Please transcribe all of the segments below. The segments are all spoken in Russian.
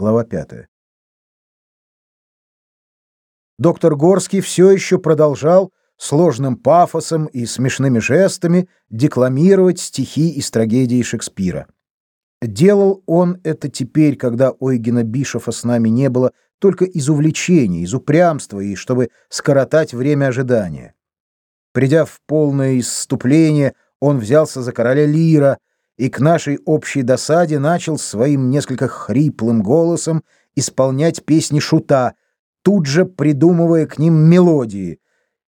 Глава 5. Доктор Горский все еще продолжал сложным пафосом и смешными жестами декламировать стихи из трагедии Шекспира. Делал он это теперь, когда Ойгена Бишофа с нами не было, только из увлечения, из упрямства и чтобы скоротать время ожидания. Придя в полное исступление, он взялся за короля Лира и к нашей общей досаде начал своим несколько хриплым голосом исполнять песни шута, тут же придумывая к ним мелодии.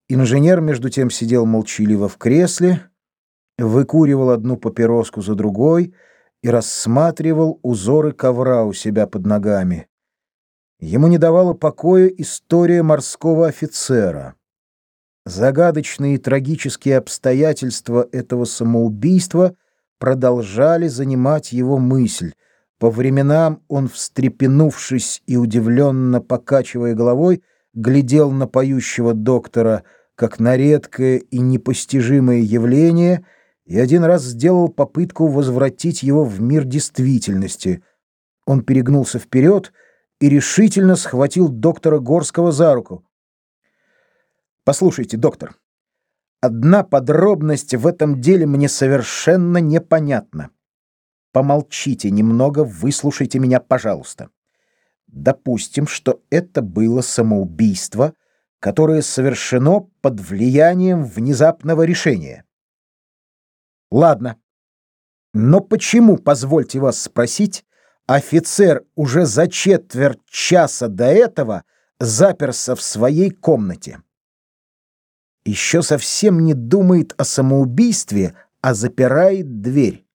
Инженер, между тем, сидел молчаливо в кресле, выкуривал одну папироску за другой и рассматривал узоры ковра у себя под ногами. Ему не давала покоя история морского офицера. Загадочные и трагические обстоятельства этого самоубийства продолжали занимать его мысль. По временам он, встрепенувшись и удивленно покачивая головой, глядел на поющего доктора как на редкое и непостижимое явление и один раз сделал попытку возвратить его в мир действительности. Он перегнулся вперед и решительно схватил доктора Горского за руку. «Послушайте, доктор, одна подробность в этом деле мне совершенно непонятна. Помолчите немного, выслушайте меня, пожалуйста. Допустим, что это было самоубийство, которое совершено под влиянием внезапного решения. Ладно. Но почему, позвольте вас спросить, офицер уже за четверть часа до этого заперся в своей комнате? Еще совсем не думает о самоубийстве, а запирает дверь.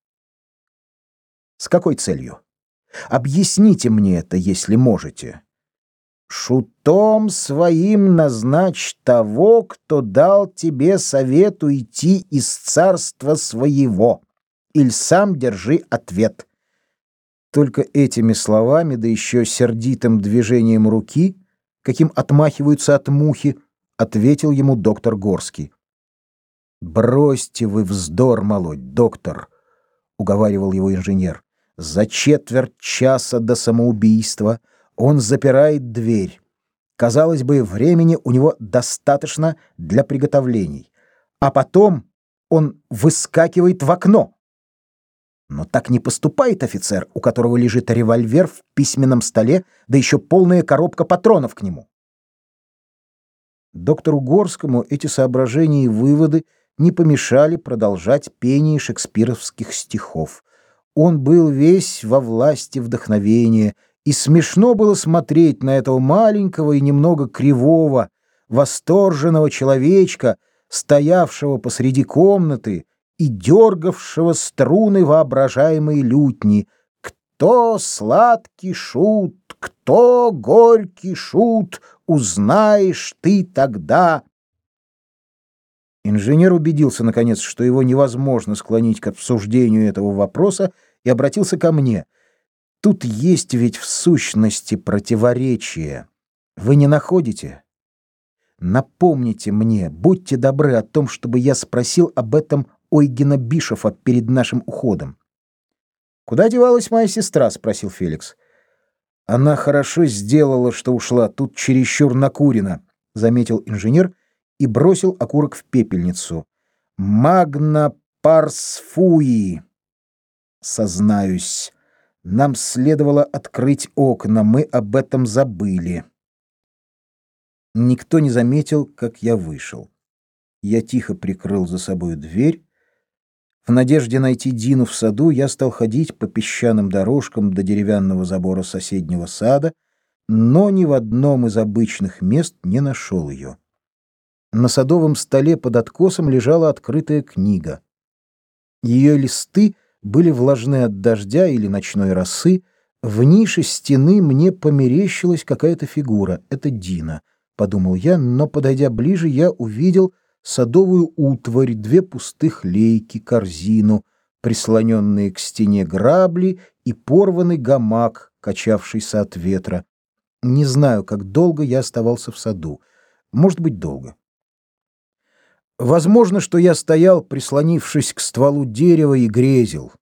С какой целью? Объясните мне это, если можете. Шутом своим назначь того, кто дал тебе совет уйти из царства своего, или сам держи ответ. Только этими словами, да еще сердитым движением руки, каким отмахиваются от мухи, ответил ему доктор Горский. Бросьте вы вздор молоть, доктор, уговаривал его инженер. За четверть часа до самоубийства он запирает дверь. Казалось бы, времени у него достаточно для приготовлений. А потом он выскакивает в окно. Но так не поступает офицер, у которого лежит револьвер в письменном столе, да еще полная коробка патронов к нему. Доктору Горскому эти соображения и выводы не помешали продолжать пение шекспировских стихов. Он был весь во власти вдохновения, и смешно было смотреть на этого маленького и немного кривого, восторженного человечка, стоявшего посреди комнаты и дергавшего струны воображаемой лютни. Кто сладкий шут, кто горький шут, узнаешь ты тогда. Инженер убедился наконец, что его невозможно склонить к обсуждению этого вопроса, и обратился ко мне. Тут есть ведь в сущности противоречие. Вы не находите? Напомните мне, будьте добры о том, чтобы я спросил об этом Ойгена Бишофа перед нашим уходом. Куда девалась моя сестра, спросил Феликс. Она хорошо сделала, что ушла, тут чересчур накурено, заметил инженер и бросил окурок в пепельницу. Магна парсфуи сознаюсь. Нам следовало открыть окна, мы об этом забыли. Никто не заметил, как я вышел. Я тихо прикрыл за собой дверь. В надежде найти Дину в саду, я стал ходить по песчаным дорожкам до деревянного забора соседнего сада, но ни в одном из обычных мест не нашел ее. На садовом столе под откосом лежала открытая книга. Ее листы — были влажны от дождя или ночной росы, в нише стены мне померещилась какая-то фигура. Это Дина, подумал я, но подойдя ближе, я увидел садовую утварь, две пустых лейки, корзину, прислоненные к стене грабли и порванный гамак, качавшийся от ветра. Не знаю, как долго я оставался в саду. Может быть, долго. Возможно, что я стоял, прислонившись к стволу дерева и грезил.